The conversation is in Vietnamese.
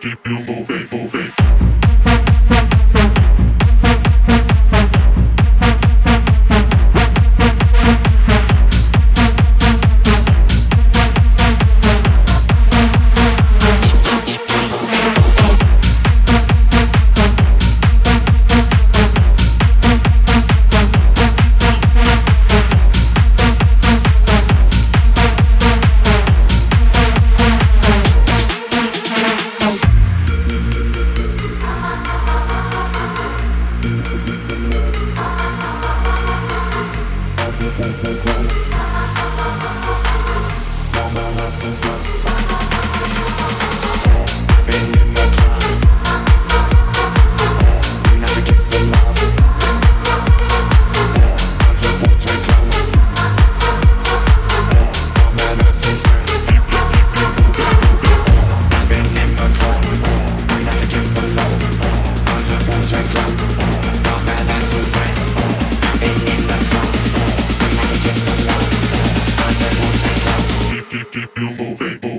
keep you Bye. que piu, vem,